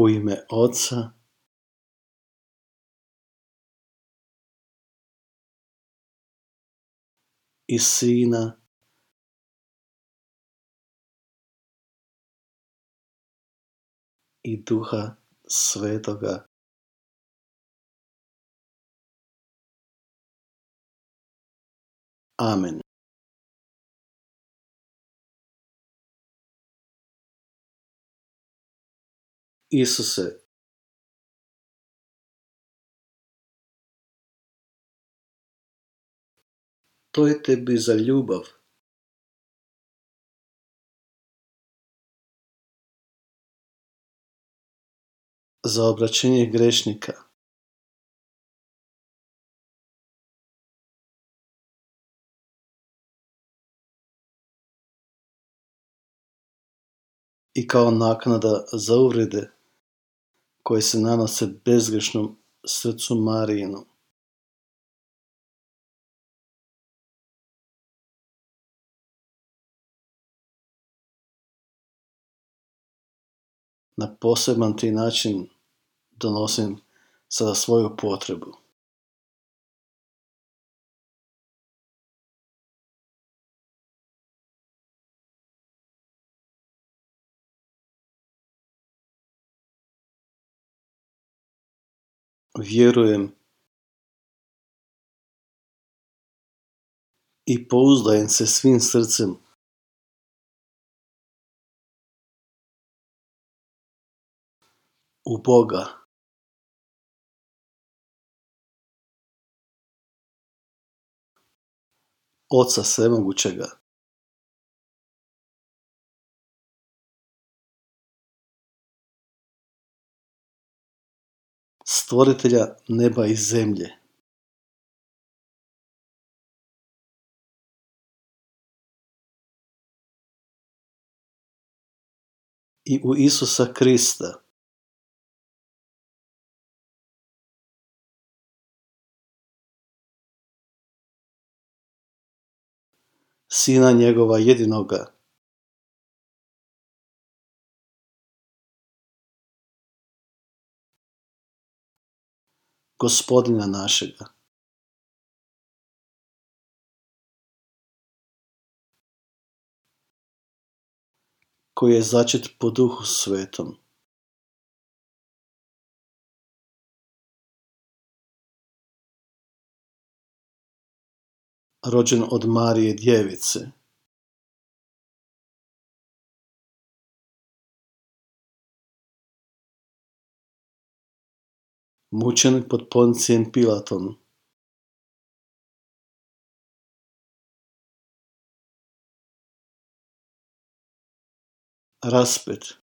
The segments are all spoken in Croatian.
U ime Oca i Sina i Duha Svetoga. Amen. Isuse, to je tebi za ljubav. Za obraćenje grešnika. I kao naknada za uvrede koje se nanose bezgrešnom srcu Marijinu. Na poseban ti način donosim sada svoju potrebu. Vjerujem i pouzdajem se svim srcem u Boga. Oca Svemogućega. Stvoritelja neba i zemlje. I u Isusa Krista. Sina njegova jedinoga, gospodina našega. koji je začet po duhu svetom. Rođen od Marije djevice. Mučen pod Poncijem Pilatom. Raspet.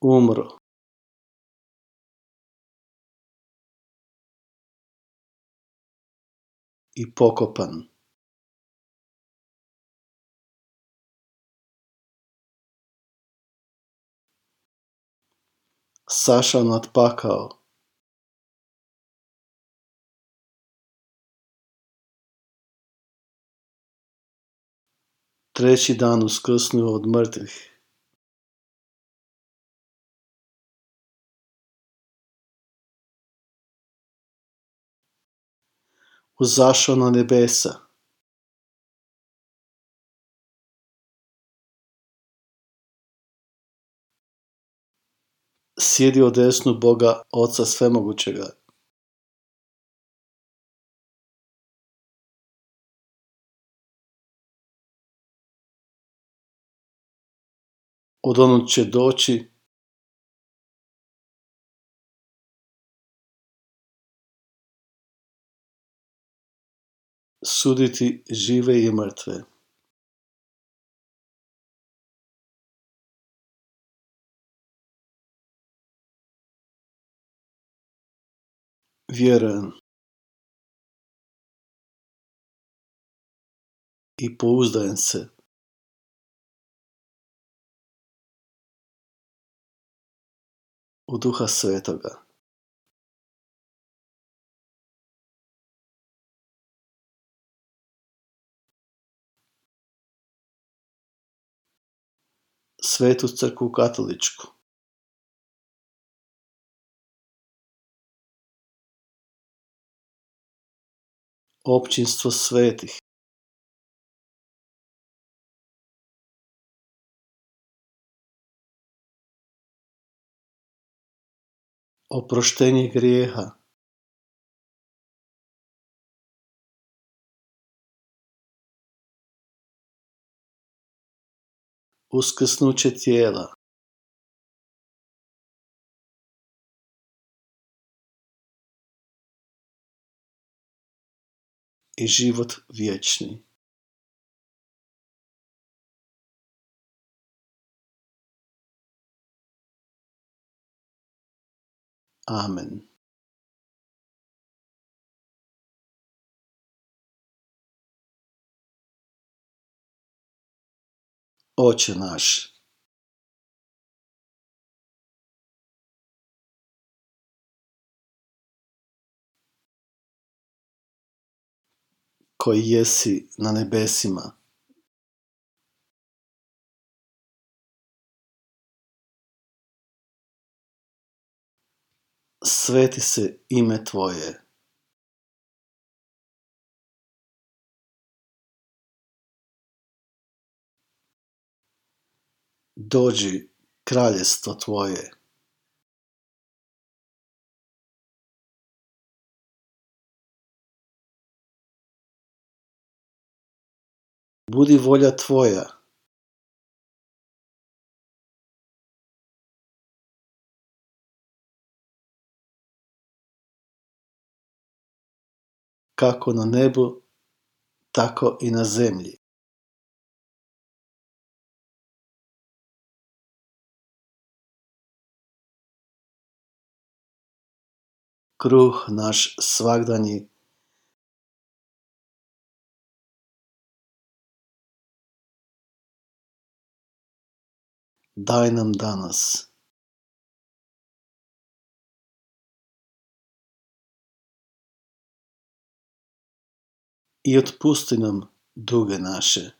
Umro. I pokopan. Saša nad pakao. Treći dan uskrsnuo od mrtvih. Uzašao na nebesa. Sjedi u desnu Boga Oca Svemogućega. Od onog će doći suditi žive i mrtve. Vjerujem i pouzdajem se. u Duha Svetoga. Svetu crku katoličku. Općinstvo svetih, oproštenje grijeha, uskrsnuće tijela, i život vječni. Amen. Oče naš, koji jesi na nebesima, sveti se ime Tvoje. Dođi kraljestvo Tvoje. Budi volja Tvoja, kako na nebu, tako i na zemlji. Kruh naš svagdanji daj nam danas. I otpusti nam duge naše.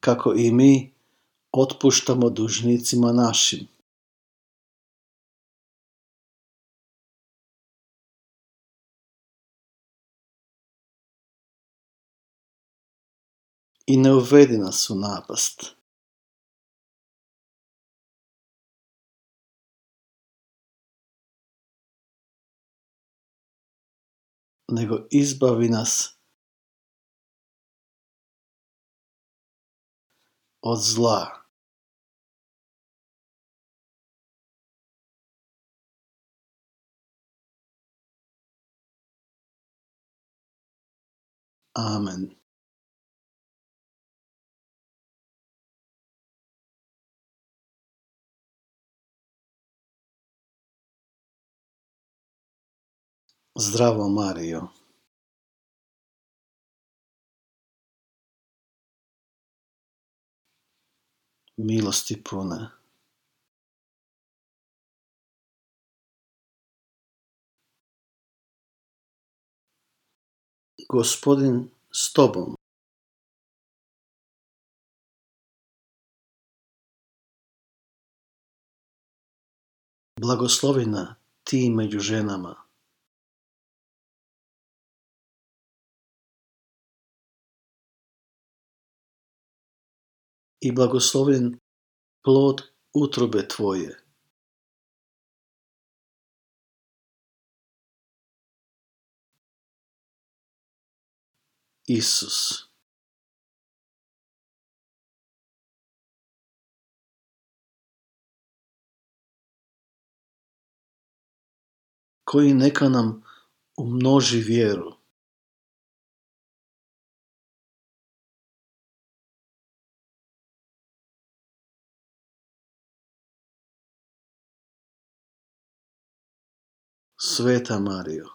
Kako i mi otpuštamo dužnicima našim. I ne uvedi nas u napast. nego izbavi nas od zla. Amen. Zdravo Mario. Milosti puna. Gospodin s tobom. Blagoslovina ti među ženama. I blagoslovljen plod utrobe tvoje. Isus. Koji neka nam umnoži vjeru. Sveta Mario.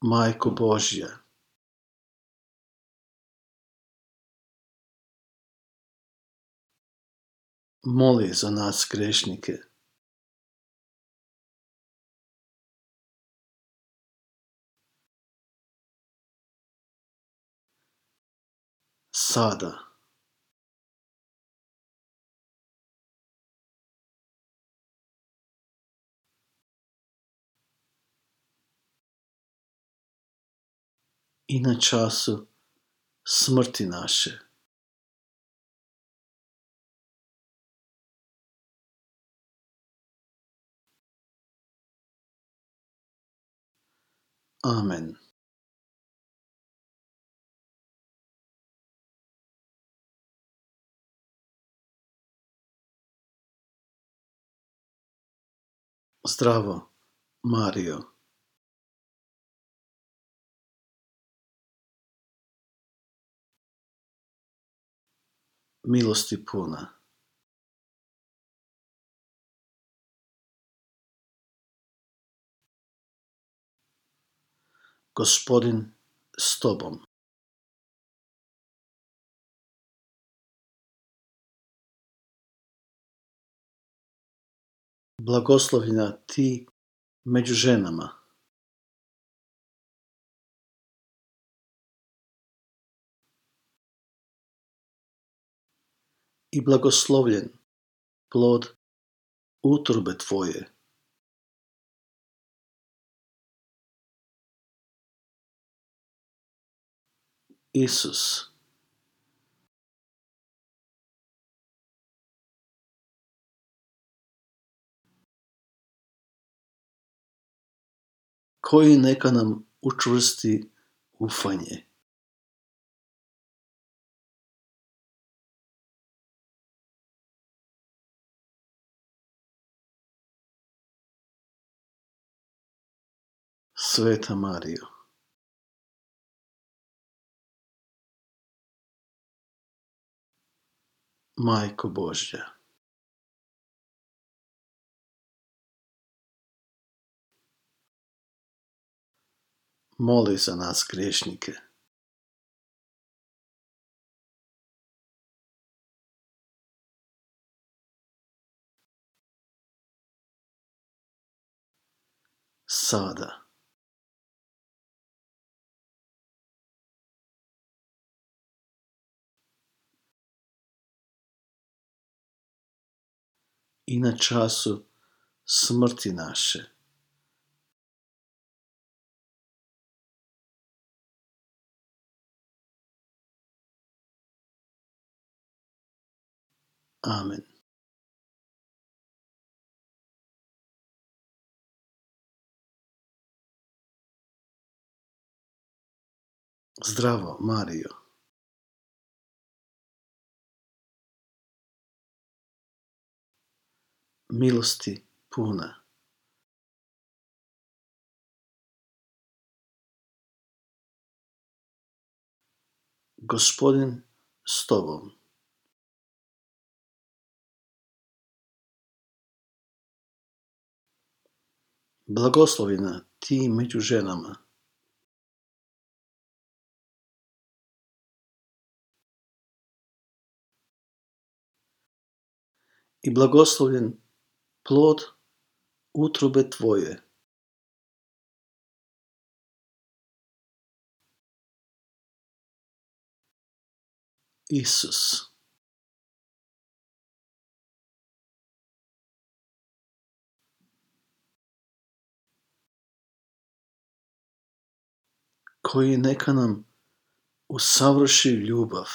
Majko Božja. moli za nas grešnike. Sada. I na času smrti naše. Amen. Zdravo, Mario. Milosti puna. Gospodin s tobom. Blagoslovljena ti među ženama. I blagoslovljen plod utrobe tvoje. Isus. Koji neka nam učvrsti ufanje. Sveta Mario. Majko Božja. Moli za nas griješnike. Sada. I na času smrti naše. Amen. Zdravo, Mario. Milosti puna. Gospodin s tobom. Blagoslovina ti među ženama. I blagoslovljen plod utrobe tvoje. Isus. koji neka nam usavrši ljubav.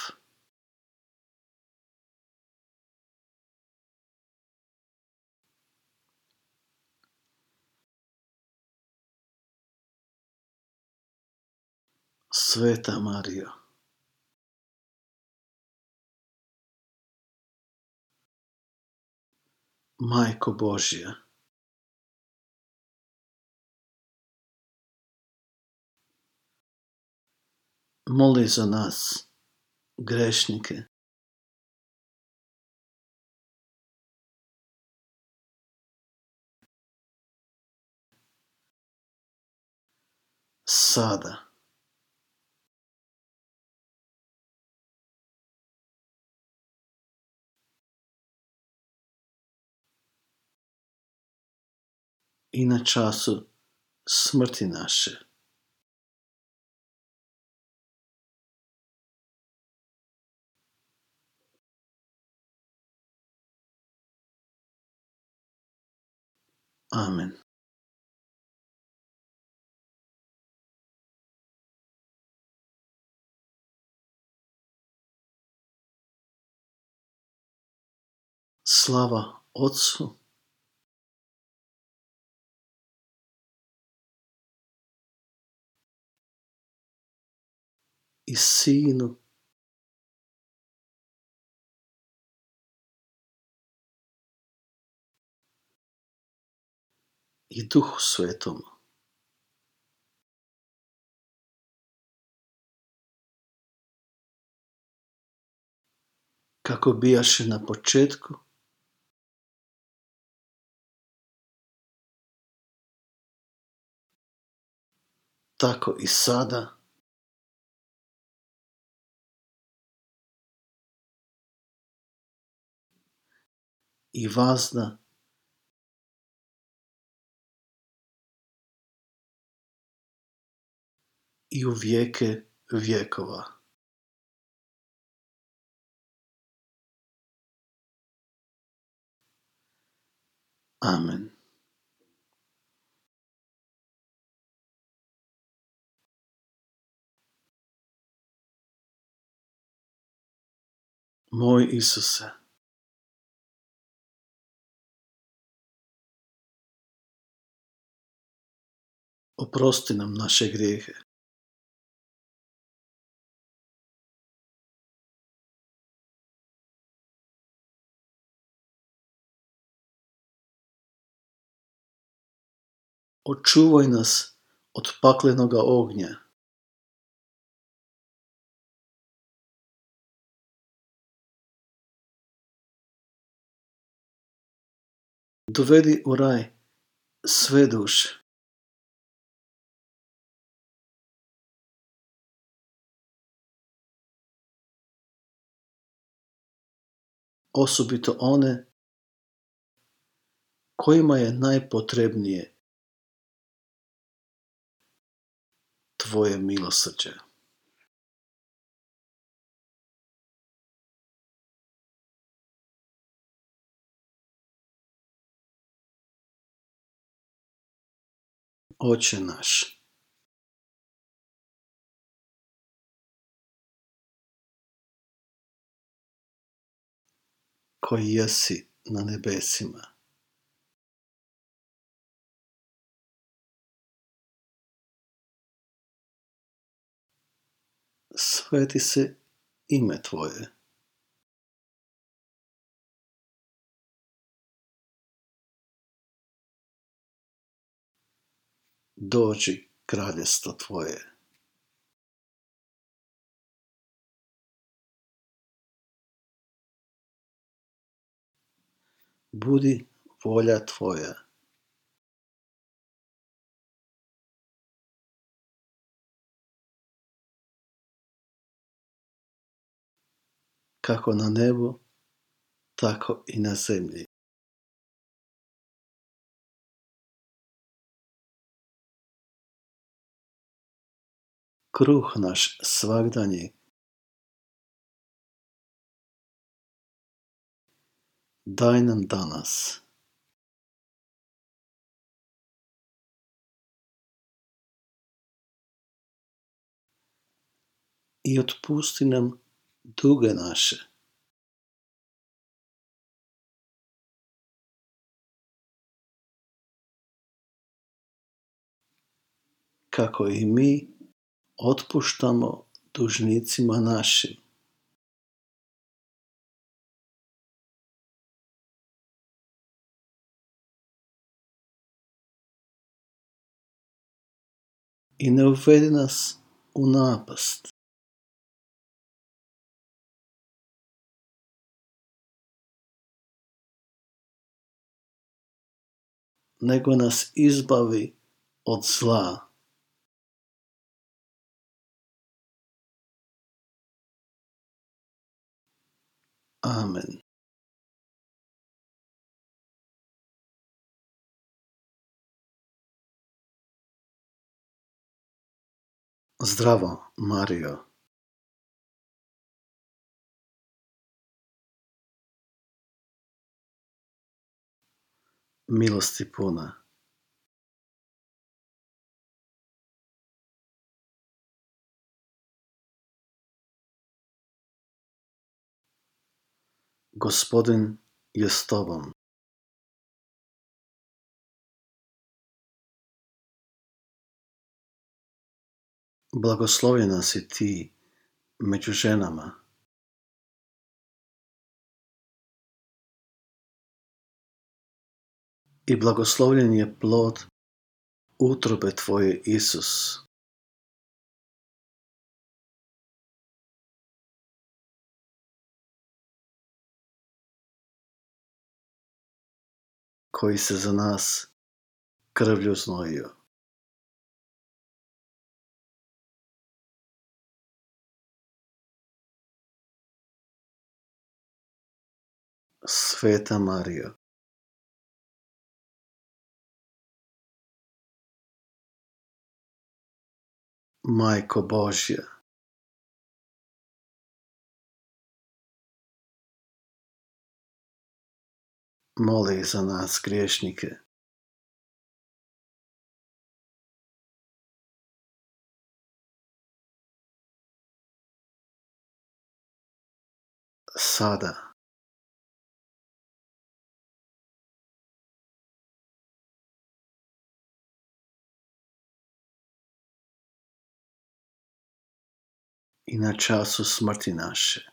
Sveta Marija. Majko Božja. Moli za nas, grešnike. Sada. I na času smrti naše. Amen. Slava Otcu i Sinu. I Duhu Svetom. Kako bijaše na početku, tako i sada i vazda i u vijeke vjekova. Amen. Moj Isuse, oprosti nam naše grijehe. Očuvaj nas od paklenoga ognja. Dovedi u raj sve duše. Osobito one kojima je najpotrebnije tvoje milosrđe. Oče naš, koji jesi na nebesima, sveti se ime Tvoje. Dođi kraljestvo Tvoje. Budi volja Tvoja. Kako na nebu, tako i na zemlji. Kruh naš svagdanji nam danas. I otpusti nam duge naše. Kako i mi otpuštamo dužnicima našim. I ne uvedi nas u napast. nego nas izbavi od zla. Amen. Zdravo, Mario. Milosti puna. Gospodin je s tobom. Blagoslovljena si ti među ženama. I blagoslovljen je plod utrobe tvoje, Isus. koji se za nas krvlju znojio. Sveta Marija. Majko Božja. Moli za nas griješnike. Sada i na času smrti naše.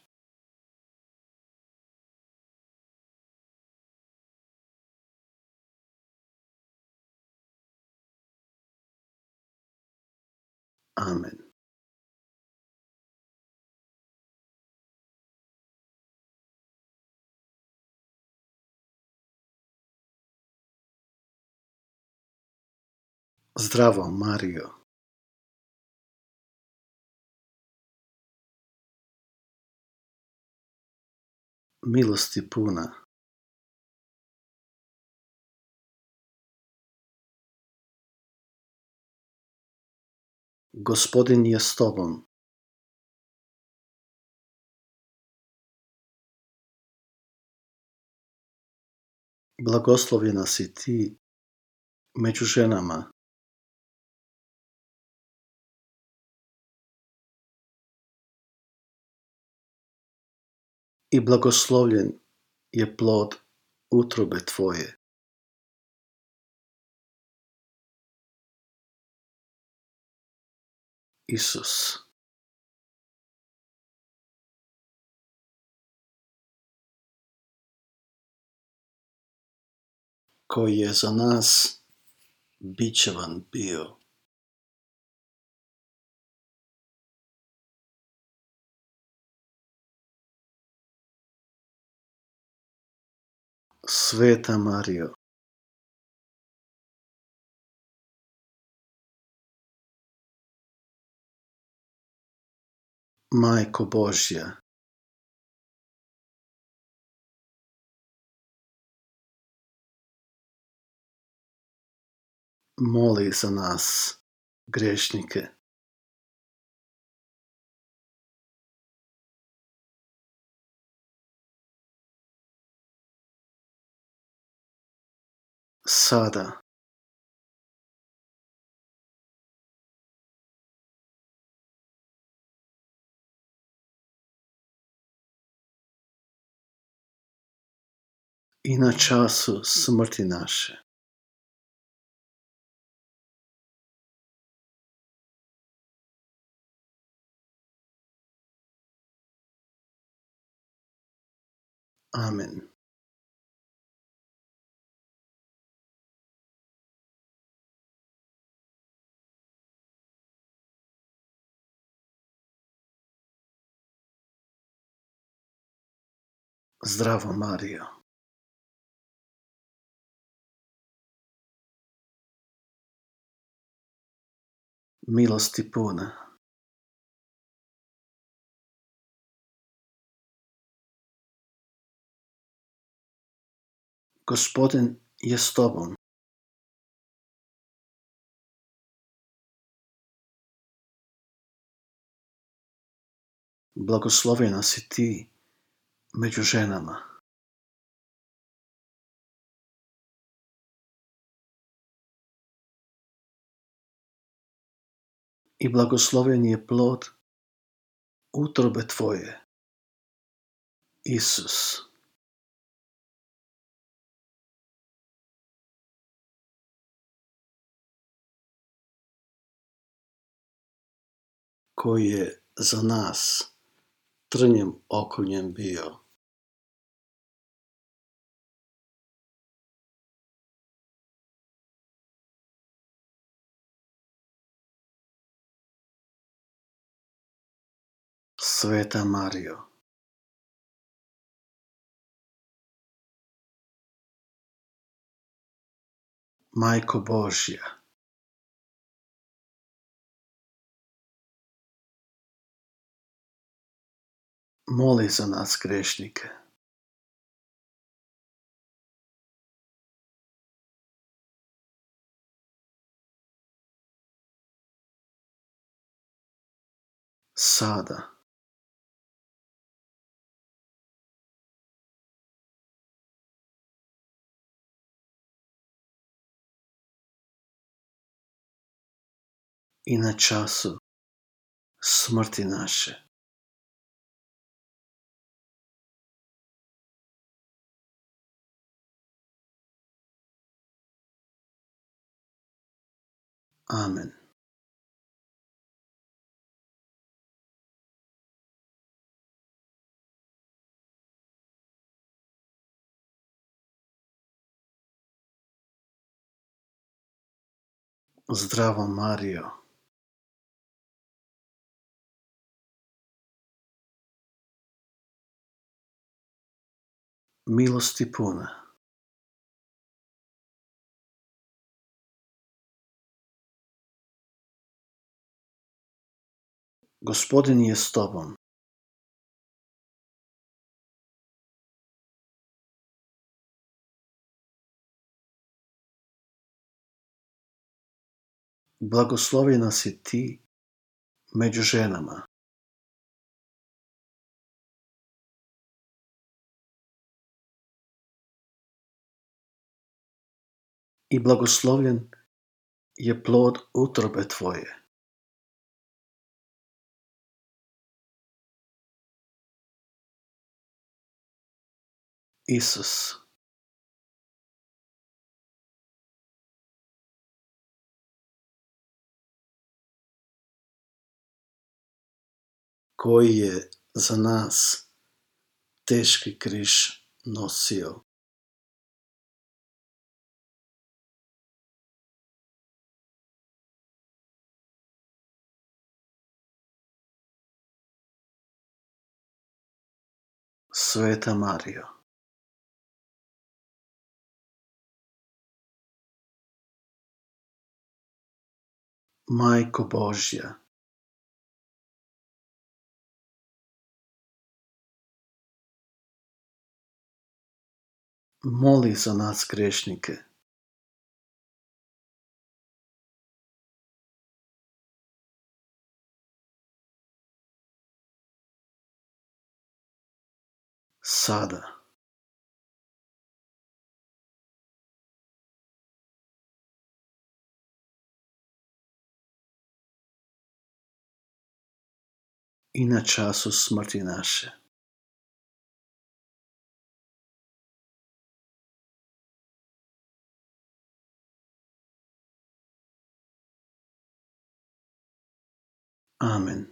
Amen. Zdravo, Mario. Milosti puna. Gospodin je s tobom. Blagoslovljena si ti među ženama. I blagoslovljen je plod utrobe tvoje. Isus. koji je za nas bićevan bio. Sveta Marijo. Majko Božja. Moli za nas, grešnike. Sada i na času smrti naše. Amen. Zdravo, Mario. Milosti puna. Gospodin je s tobom. Blagoslovena si ti među ženama. I blagosloven je plod utrobe tvoje, Isus. koji je za nas trnjem okoljem bio. Sveta Mario, Majko Božja, moli za nas grešnike. Sada. I na času smrti naše. Amen. Zdravo Mario. Milosti puna. Gospodin je s tobom. Blagoslovljena si ti među ženama. I blagoslovljen je plod utrobe tvoje. Isus. koji je za nas teški križ nosio. Sveta Mario. Majko Božja, moli za nas grešnike. Sada. I na času smrti naše. Amen.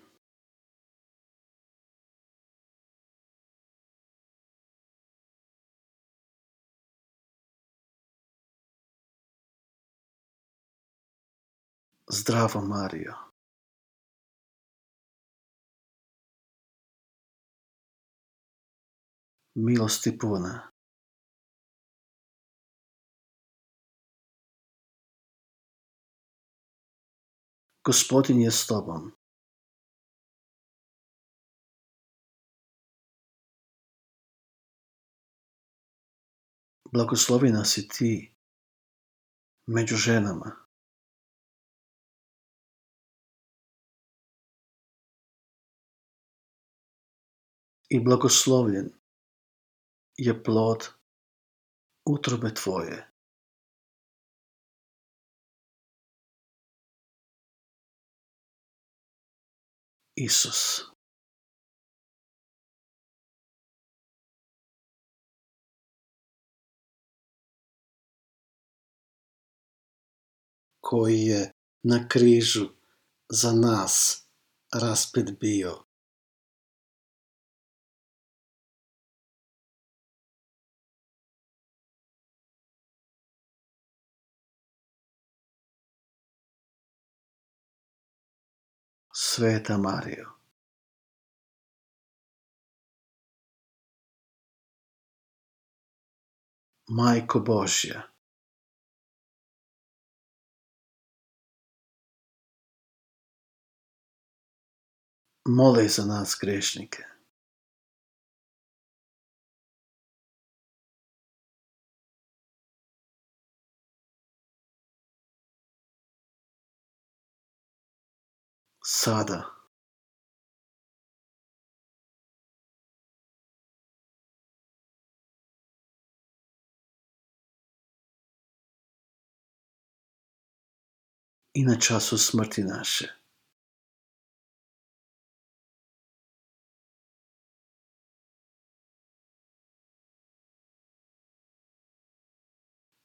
Zdravo Mario. Milosti puna. Gospodin je s tobom. Blagoslovina si ti među ženama. i blagoslovljen je plod utrobe Tvoje. Isus. koji je na križu za nas raspet bio. Sveta Marijo. Majko Božja. Moli za nas grešnike. Sada. I na času smrti naše.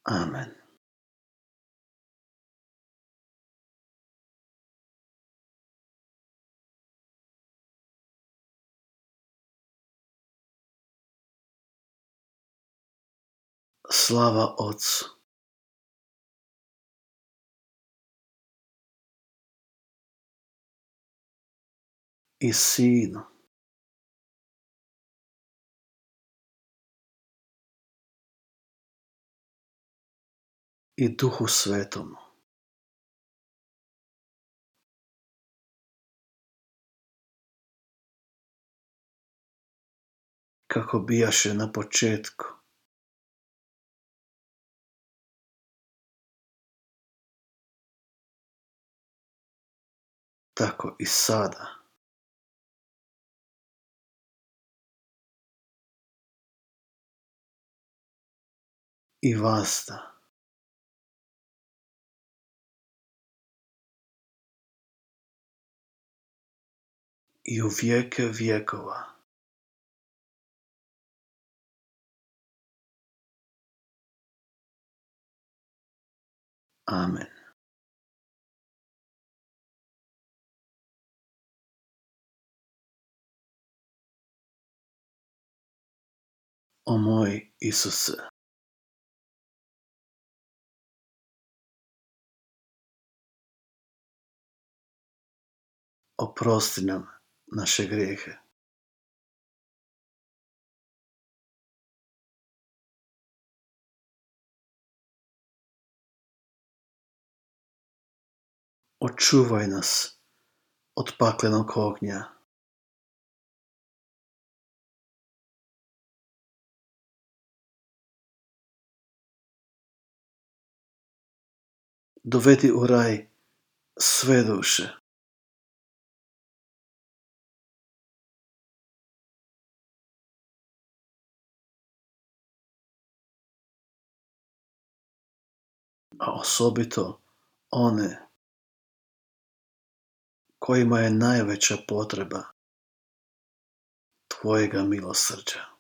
Amen. Slava Otcu. I Sinu. I Duhu Svetomu. Kako bijaše na početku, tako i sada. I vasta. i u vijeke vjekova. Amen. O moj Isuse, oprosti nam naše grijehe. Očuvaj nas od paklenog ognja. Dovedi u raj sve duše. a osobito one kojima je najveća potreba Tvojega milosrđa.